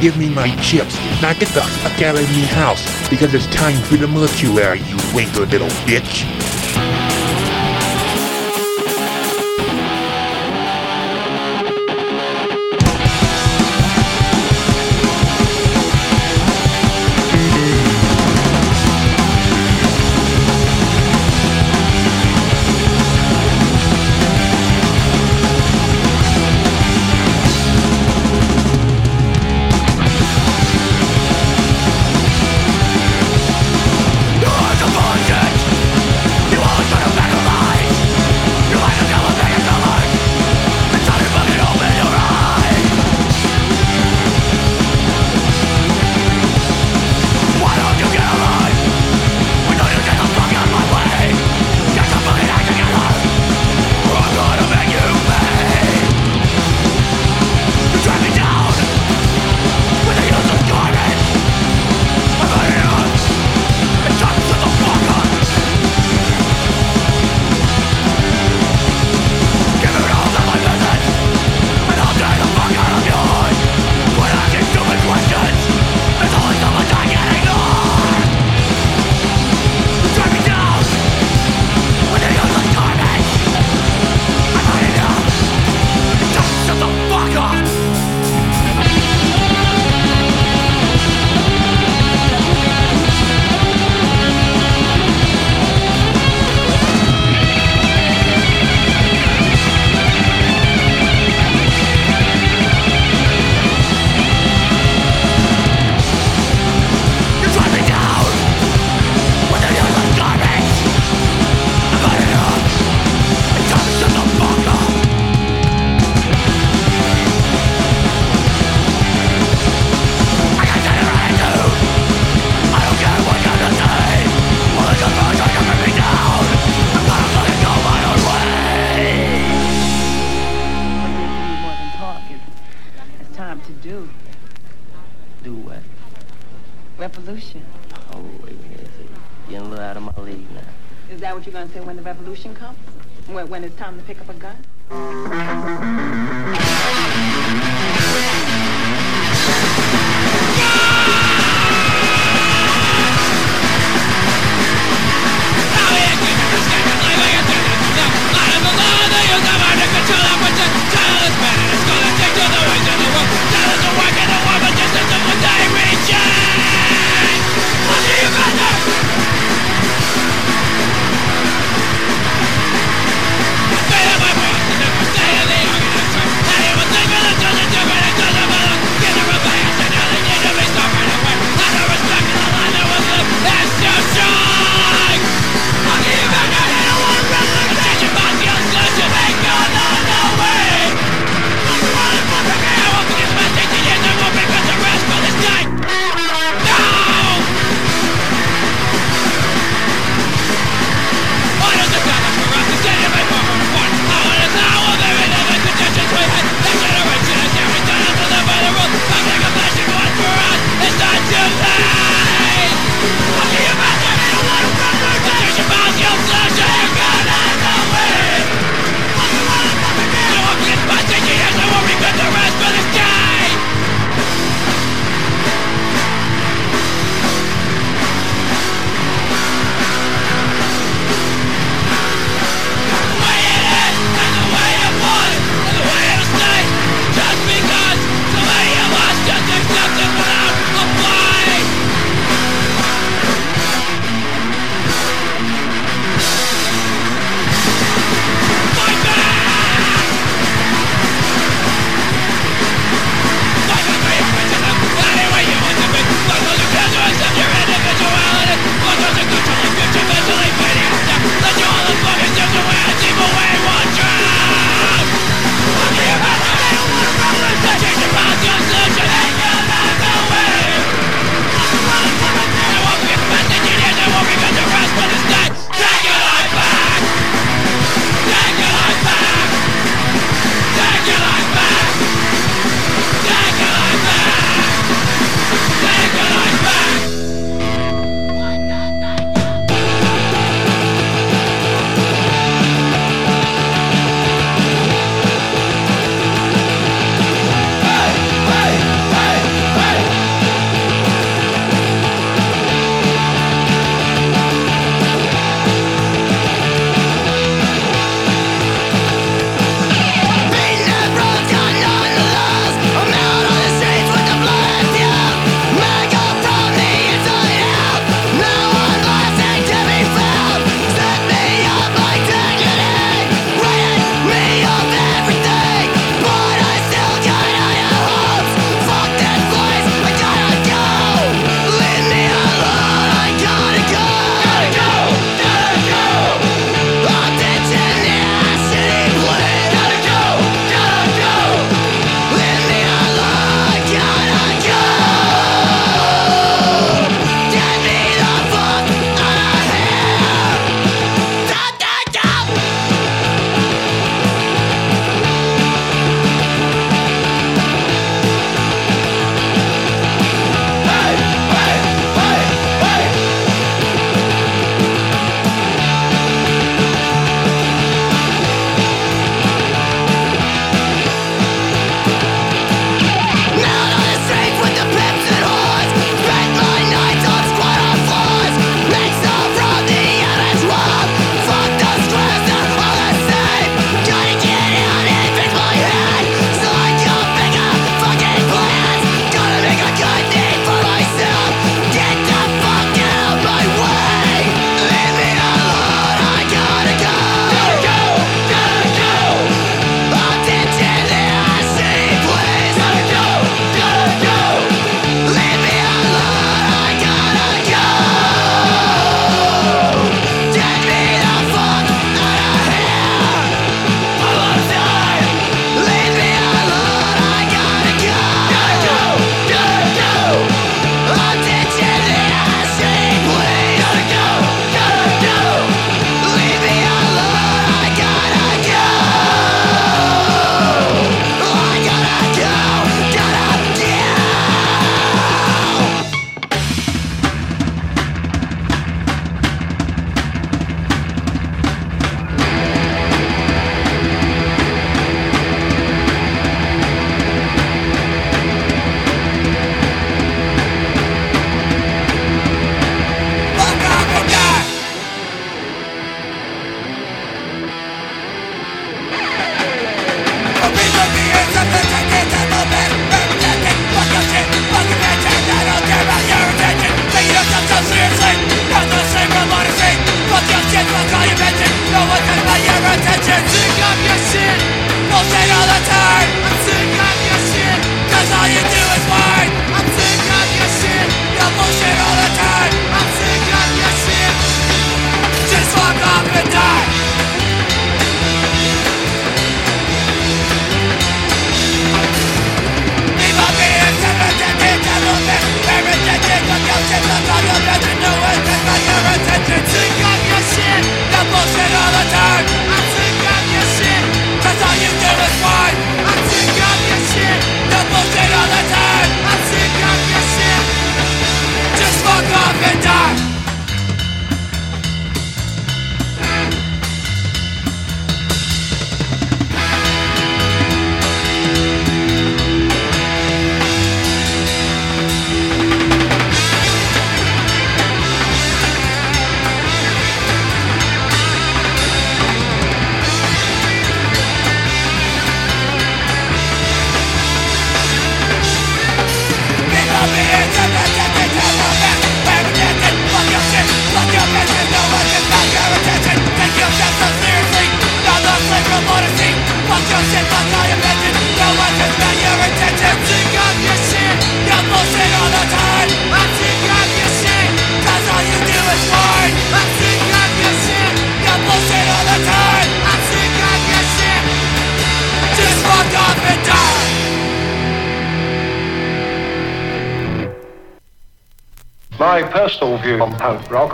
Give me my chips. Now get the fuck out of my house because it's time for the mercury. you winker little bitch.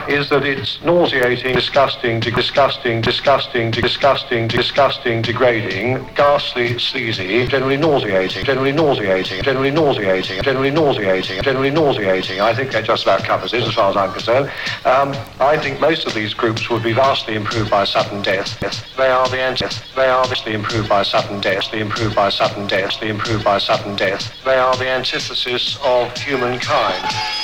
Is that it's nauseating, disgusting, disgusting, disgusting, disgusting, disgusting, degrading, ghastly, sleazy, generally nauseating, generally nauseating, generally nauseating, generally nauseating, generally nauseating. I think that just about covers it as far as I'm concerned. Um, I think most of these groups would be vastly improved by sudden death. They are the anti. They are vastly improved by sudden death. They improved by sudden death. They improved by sudden death. They are the antithesis of humankind.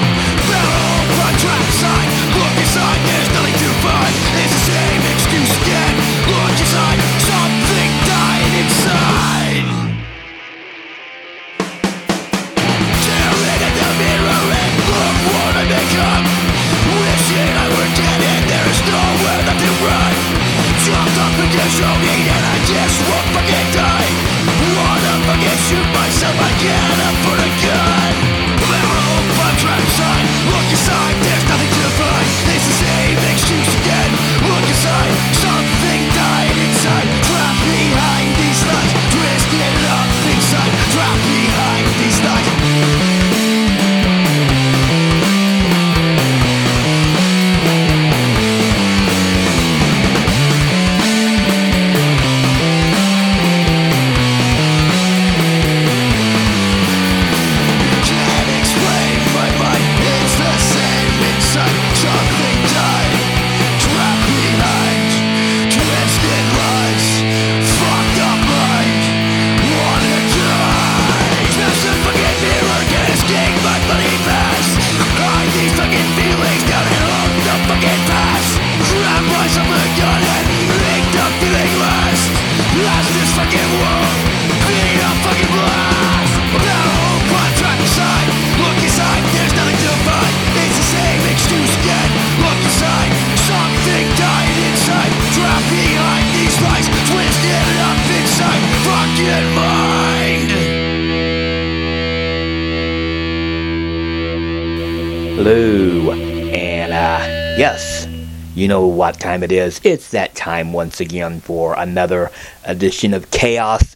it is. It's that time once again for another edition of Chaos,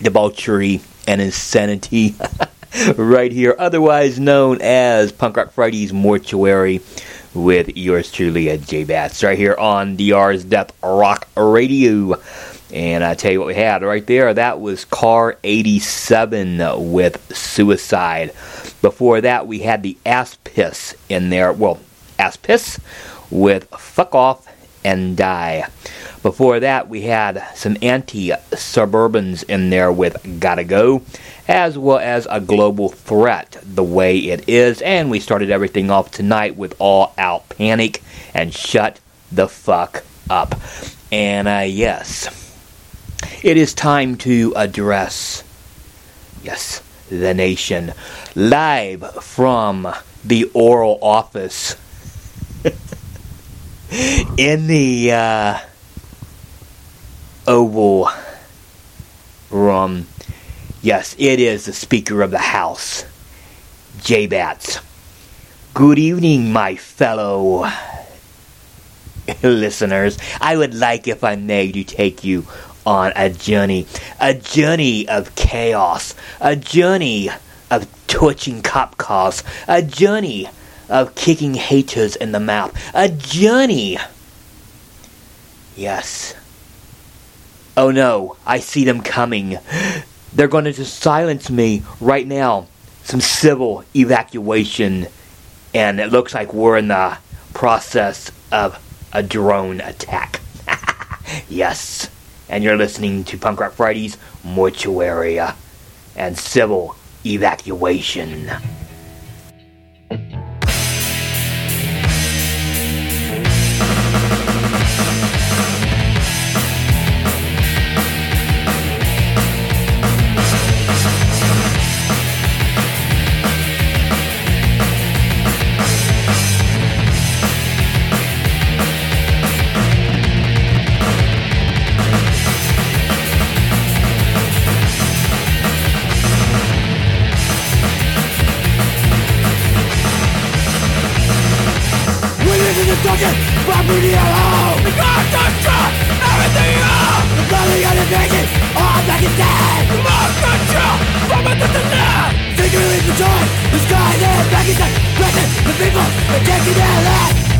Debauchery, and Insanity. right here, otherwise known as Punk Rock Friday's Mortuary, with yours truly uh, at J Bats, right here on DR's Death Rock Radio. And I tell you what we had right there. That was Car 87 with Suicide. Before that, we had the Ass Piss in there. Well, Ass Piss with Fuck Off and Die. Before that, we had some anti suburbans in there with Gotta Go, as well as a global threat, the way it is. And we started everything off tonight with All Out Panic and Shut the Fuck Up. And uh, yes, it is time to address, yes, the nation live from the oral office in the uh, Oval Room. Yes, it is the Speaker of the House, J Bats. Good evening, my fellow listeners. I would like, if I may, to take you on a journey, a journey of chaos, a journey of twitching cop cars, a journey of kicking haters in the mouth, a journey. Yes. Oh no, I see them coming. They're going to just silence me right now. Some civil evacuation, and it looks like we're in the process of a drone attack. yes. And you're listening to Punk Rock Friday's Mortuary and Civil Evacuation. Pakistan Mark the truth from a distant the the sky there Pakistan Present, the people, they're taking their land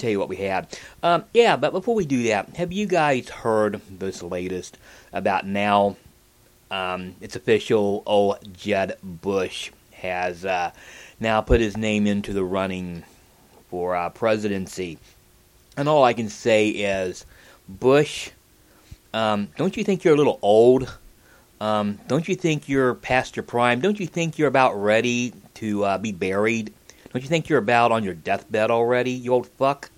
tell you what we had. Um, yeah, but before we do that, have you guys heard this latest about now? Um, it's official. Old Jeb Bush has uh, now put his name into the running for uh, presidency, and all I can say is, Bush, um, don't you think you're a little old? Um, don't you think you're past your prime? Don't you think you're about ready to uh, be buried? Don't you think you're about on your deathbed already, you old fuck?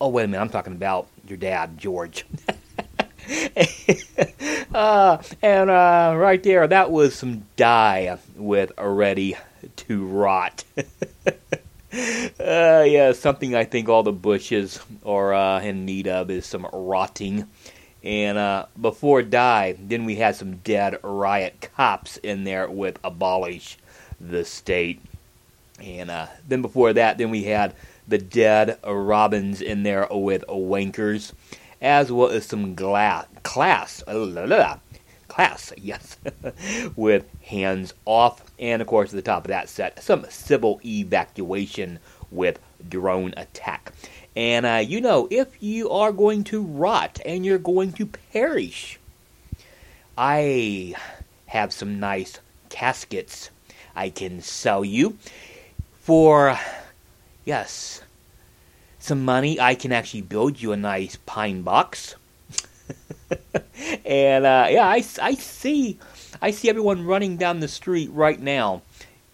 Oh, wait a minute, I'm talking about your dad, George. uh, and uh, right there, that was some dye with ready to rot. uh, yeah, something I think all the bushes are uh, in need of is some rotting. And uh, before die, then we had some dead riot cops in there with abolish the state. And uh, then before that, then we had the dead Robins in there with wankers, as well as some gla- class, uh, class, yes, with hands off. And of course, at the top of that set, some civil evacuation with drone attack. And uh, you know, if you are going to rot and you're going to perish, I have some nice caskets I can sell you for, yes, some money. I can actually build you a nice pine box. and uh, yeah, I, I see, I see everyone running down the street right now,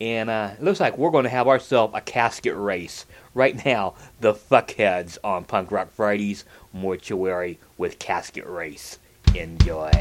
and uh, it looks like we're going to have ourselves a casket race right now. The fuckheads on Punk Rock Fridays Mortuary with Casket Race. Enjoy.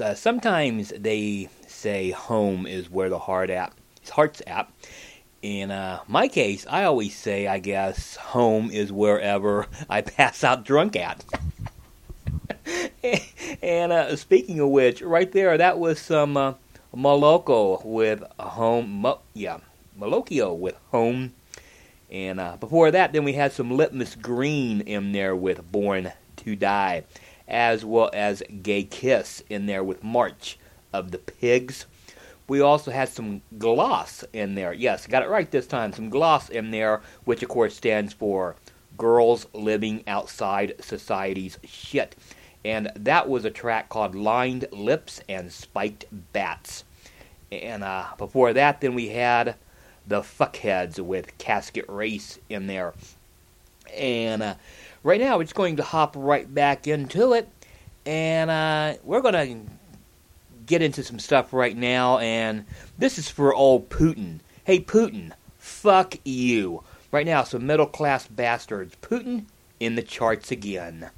uh, sometimes they say home is where the heart at, heart's at. In uh, my case, I always say, I guess, home is wherever I pass out drunk at. and uh, speaking of which, right there, that was some uh, Maloko with home. Mo- yeah, Malokio with home. And uh, before that, then we had some Litmus Green in there with Born to Die as well as Gay Kiss in there with March of the Pigs. We also had some gloss in there. Yes, got it right this time. Some gloss in there, which of course stands for Girls Living Outside Society's Shit. And that was a track called Lined Lips and Spiked Bats. And uh, before that, then we had the Fuckheads with Casket Race in there. And uh, Right now, it's going to hop right back into it, and uh, we're going to get into some stuff right now. And this is for old Putin. Hey, Putin, fuck you. Right now, some middle class bastards. Putin in the charts again.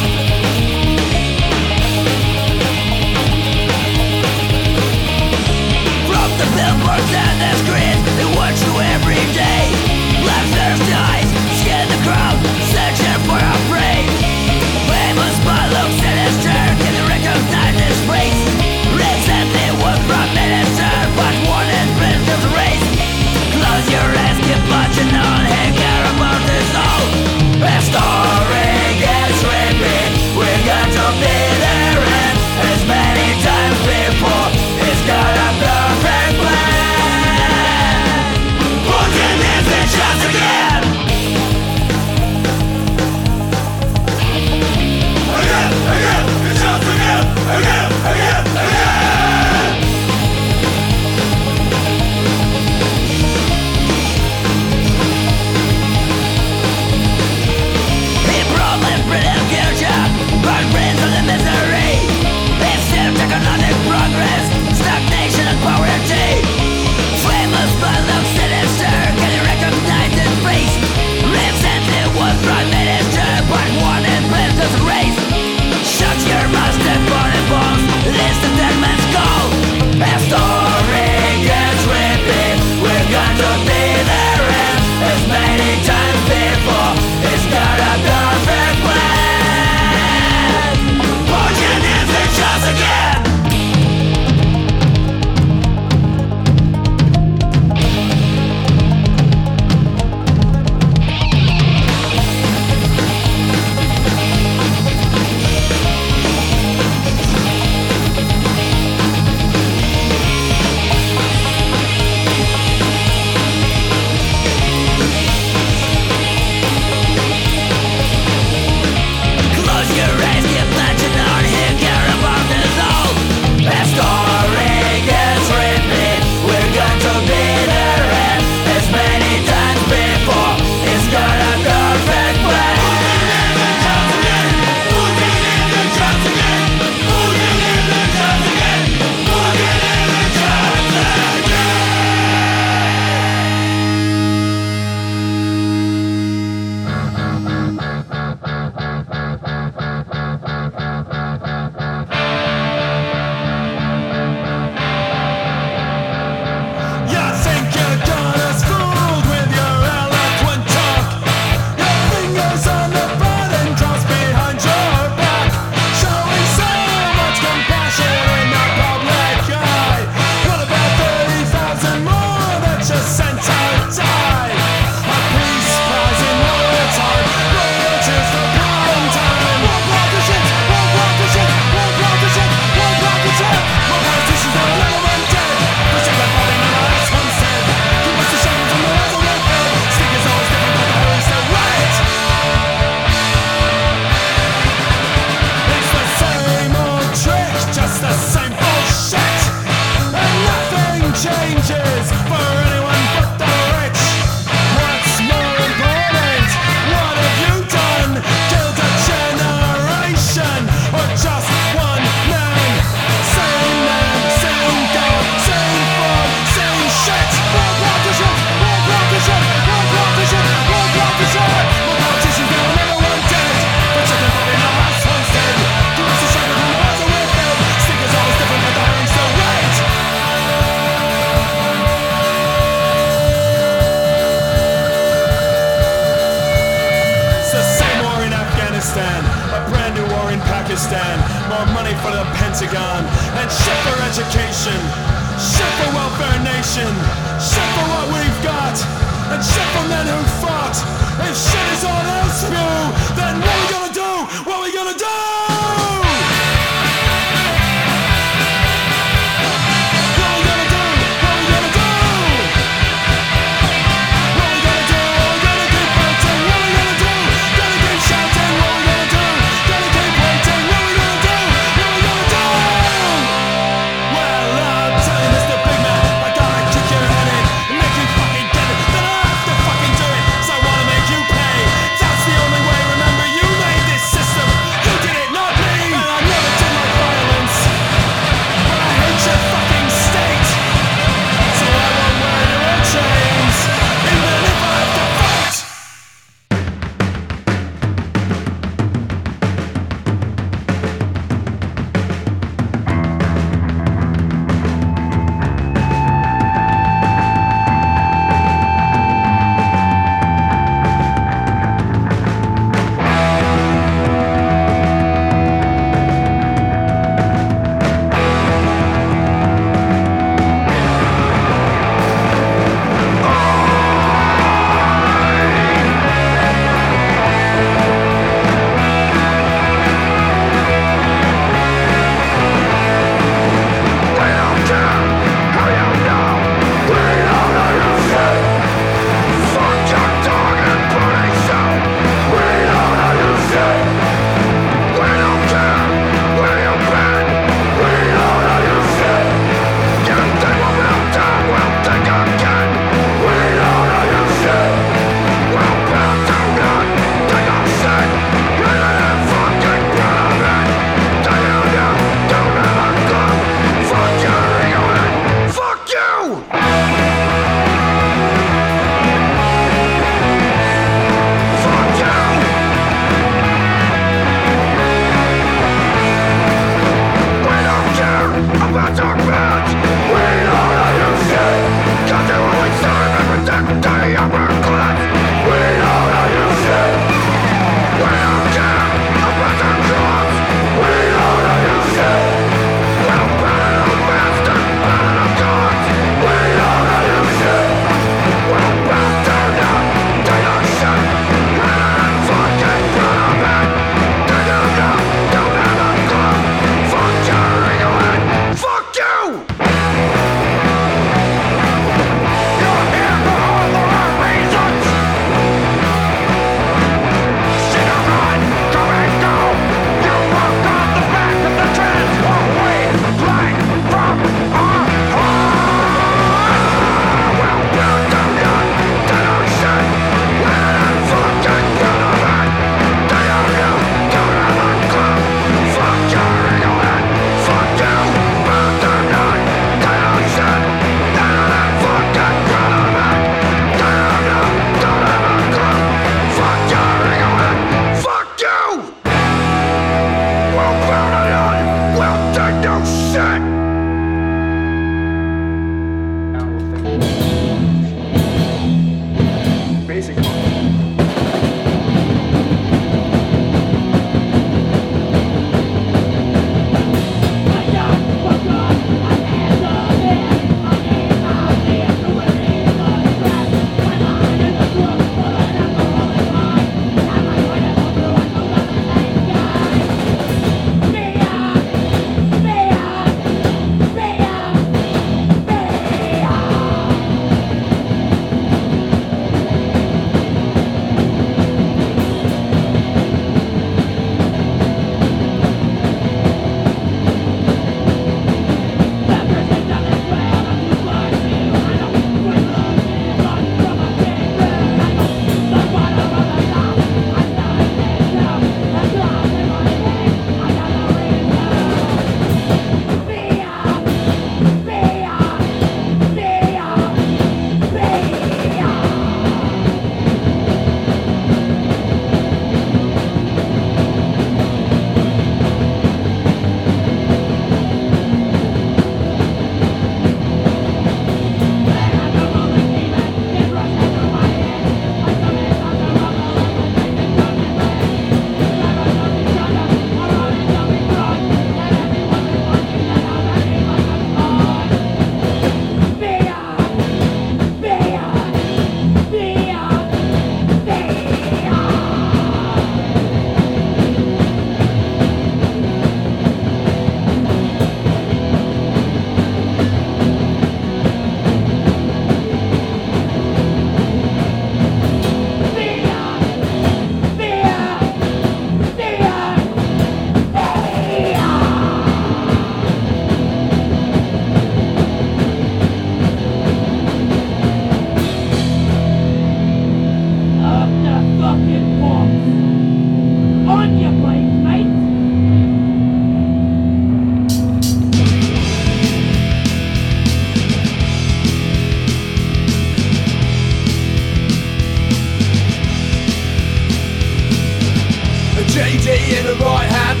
JD in the right hand,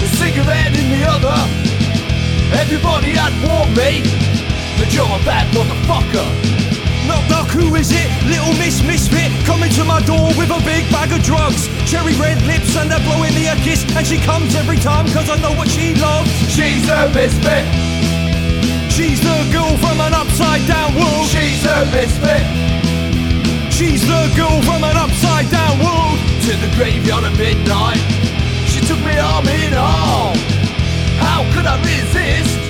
a cigarette in the other. Everybody had warned me that you're a bad motherfucker. Knock knock, who is it? Little Miss Misfit coming to my door with a big bag of drugs. Cherry red lips and they're blowing me a kiss. And she comes every time cause I know what she loves. She's a misfit. She's the girl from an upside down world. She's a misfit. She's the girl from an upside down world. To the graveyard at midnight. She took me arm in arm. How could I resist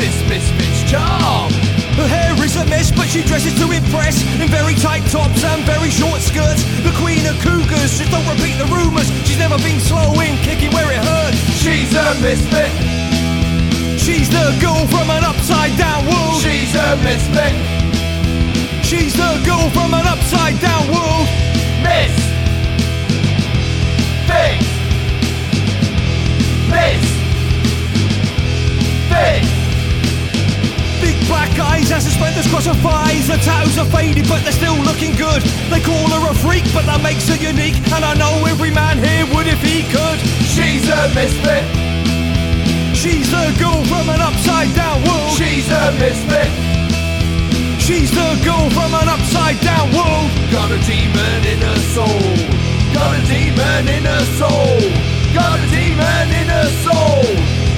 this misfit's charm? Her hair is a mess, but she dresses to impress in very tight tops and very short skirts. The queen of cougars, just don't repeat the rumors. She's never been slow in kicking where it hurts. She's a misfit. She's the girl from an upside down world. She's a misfit. She's the girl from an upside down world. Miss. Miss. Fit. Big black eyes and suspenders cross her thighs. Her tattoos are faded, but they're still looking good. They call her a freak, but that makes her unique. And I know every man here would if he could. She's a misfit. She's the girl from an upside down world. She's a misfit. She's the girl from an upside down world. Got a demon in her soul. Got a demon in her soul. Got a demon in her soul.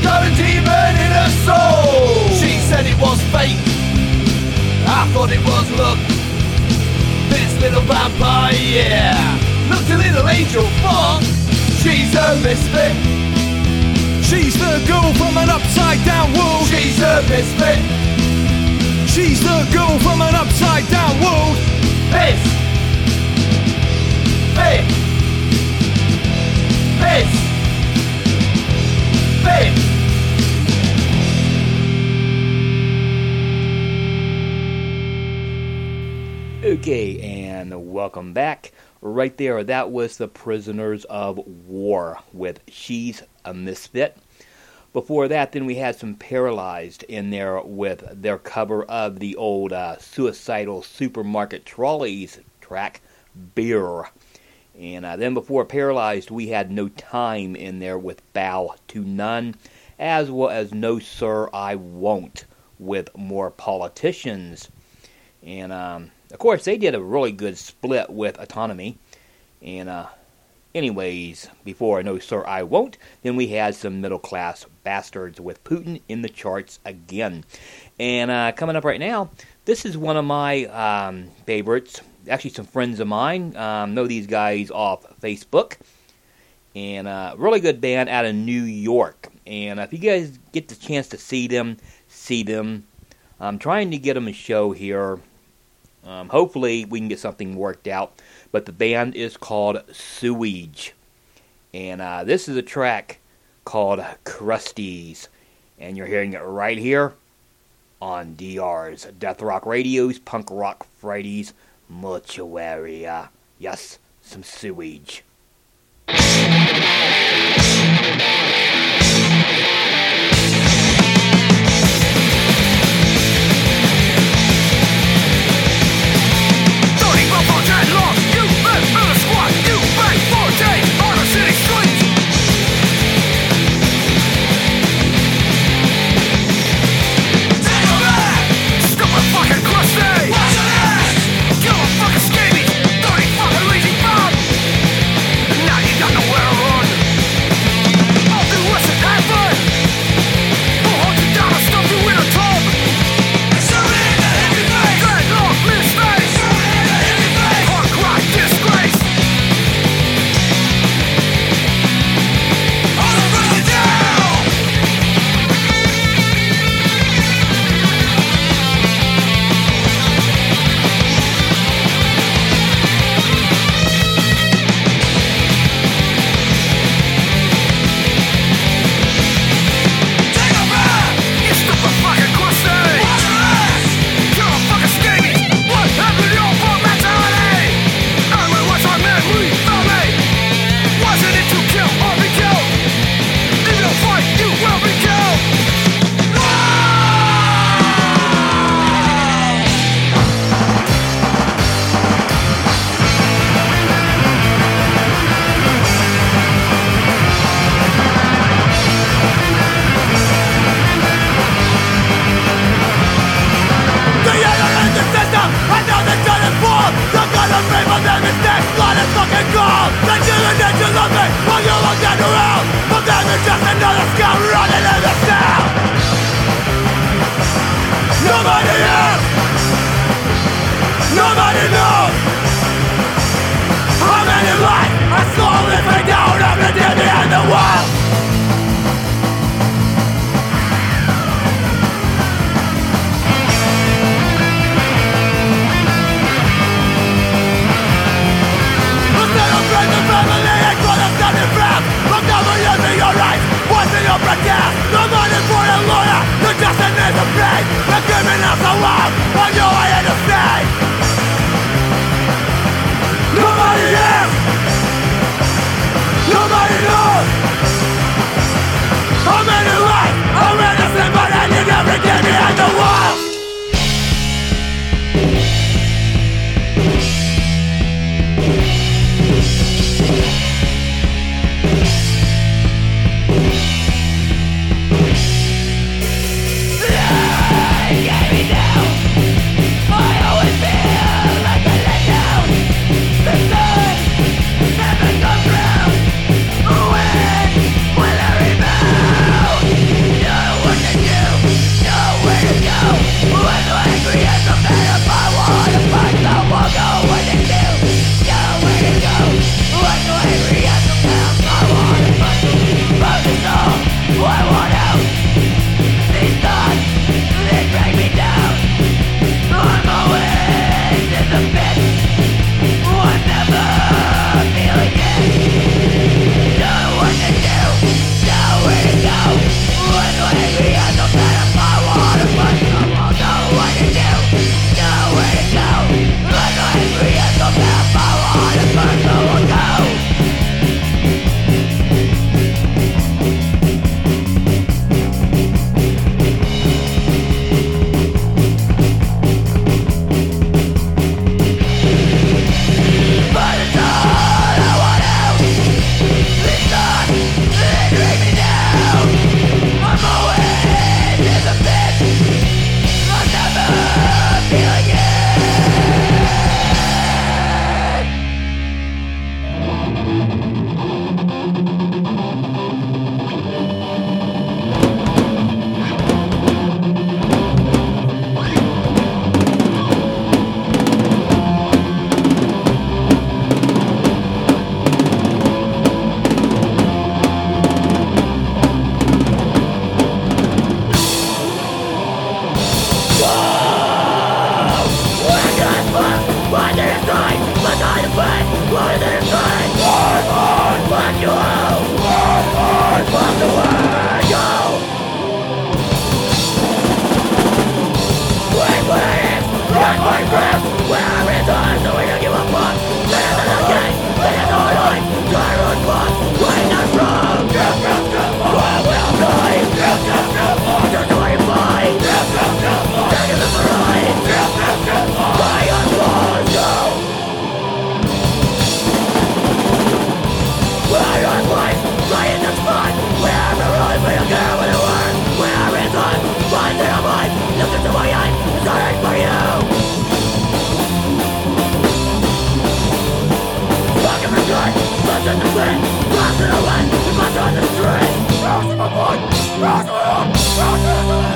Got a demon in her soul. She said it was fake. I thought it was luck. This little vampire, yeah. Looked a little angel, fuck. She's a misfit. She's the girl from an upside down world. She's a misfit. She's the girl from an upside down world. Miss. Miss. Fit. Okay, and welcome back. Right there, that was the Prisoners of War with She's a Misfit. Before that, then we had some Paralyzed in there with their cover of the old uh, Suicidal Supermarket Trolleys track, Beer. And uh, then before Paralyzed, we had No Time in there with Bow to None, as well as No Sir, I Won't with More Politicians. And um, of course, they did a really good split with Autonomy. And uh, anyways, before No Sir, I Won't, then we had some middle class bastards with Putin in the charts again. And uh, coming up right now, this is one of my um, favorites. Actually, some friends of mine um, know these guys off Facebook. And uh, really good band out of New York. And if you guys get the chance to see them, see them. I'm trying to get them a show here. Um, hopefully, we can get something worked out. But the band is called Sewage. And uh, this is a track called Crusties. And you're hearing it right here on DR's Death Rock Radio's Punk Rock Fridays Mortuary. Yes, some sewage.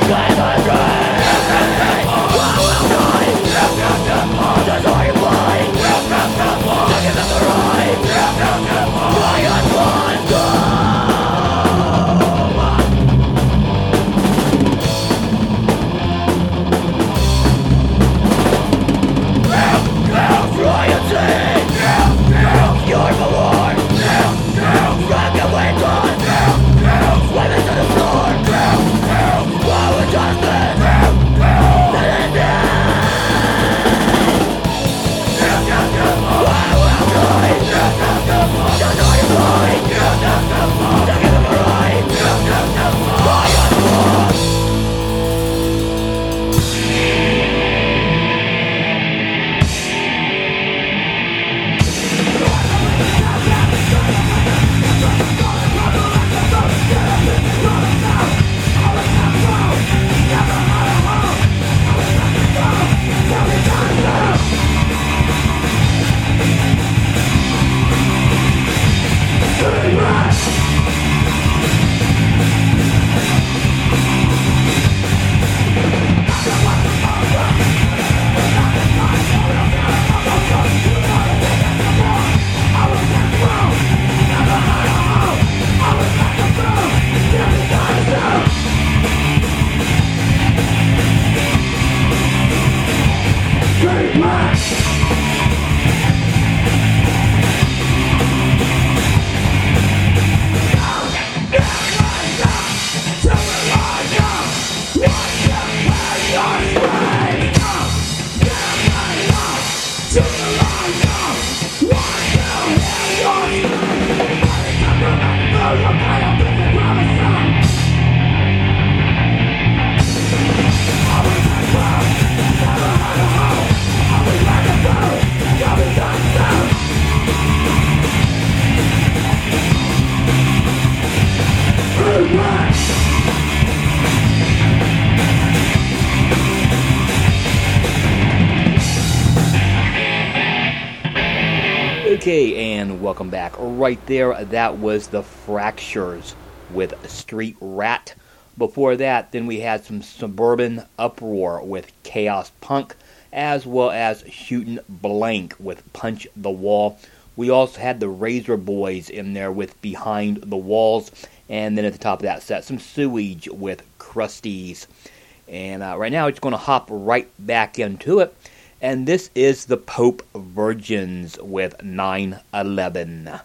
Got my gun! Okay, and welcome back. Right there, that was the Fractures with Street Rat. Before that, then we had some Suburban Uproar with Chaos Punk, as well as Shooting Blank with Punch the Wall. We also had the Razor Boys in there with Behind the Walls, and then at the top of that set, some Sewage with Crusties. And uh, right now, it's going to hop right back into it. And this is the Pope Virgins with 911.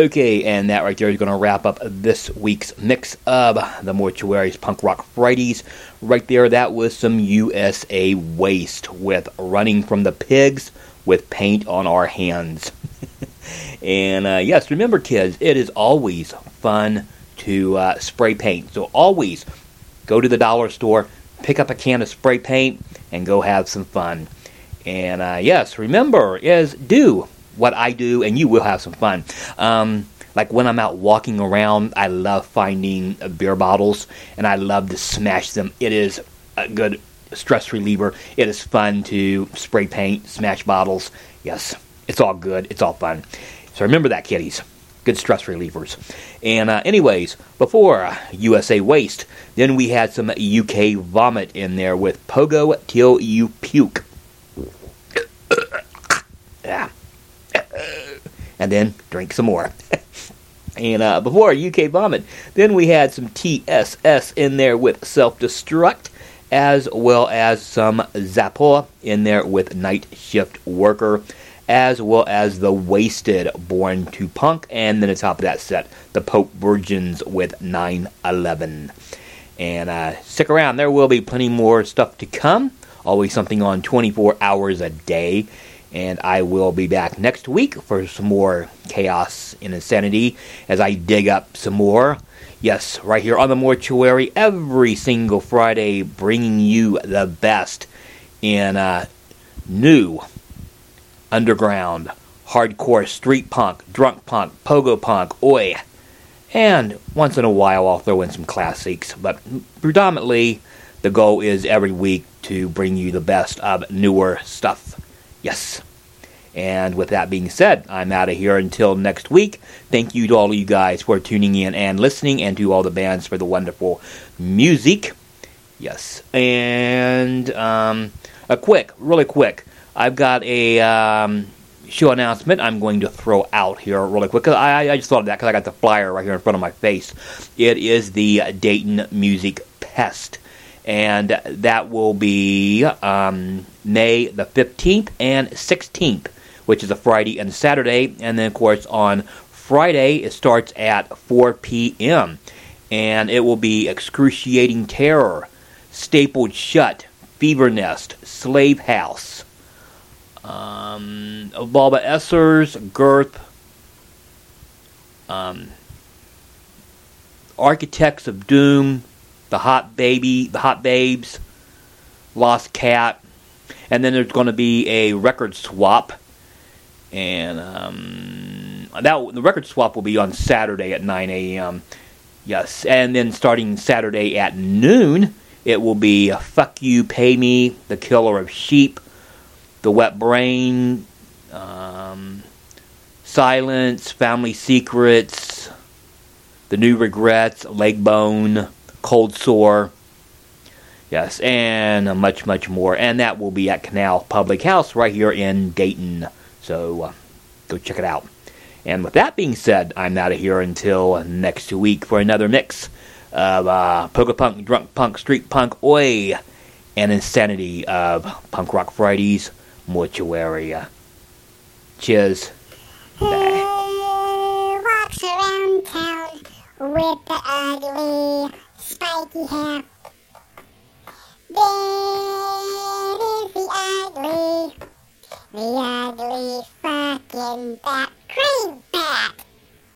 Okay, and that right there is going to wrap up this week's mix of the Mortuary's Punk Rock Fridays. Right there, that was some USA Waste with Running from the Pigs with Paint on Our Hands. and uh, yes, remember, kids, it is always fun to uh, spray paint. So always go to the dollar store, pick up a can of spray paint, and go have some fun. And uh, yes, remember, is do what I do, and you will have some fun. Um, like when I'm out walking around, I love finding uh, beer bottles, and I love to smash them. It is a good stress reliever. It is fun to spray paint, smash bottles. Yes, it's all good. It's all fun. So remember that, kiddies. Good stress relievers. And uh, anyways, before uh, USA Waste, then we had some UK Vomit in there with Pogo Till You Puke. yeah. And then drink some more. and uh, before UK Vomit, then we had some TSS in there with Self Destruct, as well as some Zappa in there with Night Shift Worker, as well as the Wasted Born to Punk, and then the top of that set, the Pope Virgins with 911. And uh, stick around, there will be plenty more stuff to come. Always something on 24 hours a day. And I will be back next week for some more chaos and insanity as I dig up some more. Yes, right here on the mortuary every single Friday, bringing you the best in uh, new underground, hardcore street punk, drunk punk, pogo punk, oi. And once in a while, I'll throw in some classics, but predominantly, the goal is every week to bring you the best of newer stuff. Yes. And with that being said, I'm out of here until next week. Thank you to all of you guys for tuning in and listening, and to all the bands for the wonderful music. Yes. And um, a quick, really quick, I've got a um, show announcement I'm going to throw out here really quick. 'cause I, I just thought of that because I got the flyer right here in front of my face. It is the Dayton Music Fest. And that will be um, May the 15th and 16th, which is a Friday and Saturday. And then, of course, on Friday, it starts at 4 p.m. And it will be Excruciating Terror, Stapled Shut, Fever Nest, Slave House, um, Essers, Girth, um, Architects of Doom, The Hot Baby, The Hot Babes, Lost Cat, and then there's going to be a record swap, and um, that the record swap will be on Saturday at 9 a.m. Yes, and then starting Saturday at noon, it will be "Fuck You, Pay Me," "The Killer of Sheep," "The Wet Brain," um, "Silence," "Family Secrets," "The New Regrets," "Leg Bone," "Cold Sore." Yes, and much, much more. And that will be at Canal Public House right here in Dayton. So uh, go check it out. And with that being said, I'm out of here until next week for another mix of uh, Punk, Drunk Punk, Street Punk, Oi, and Insanity of Punk Rock Fridays Mortuary. Cheers. walks around town with the ugly, spiky hair. That is the ugly, the ugly fucking bat cream.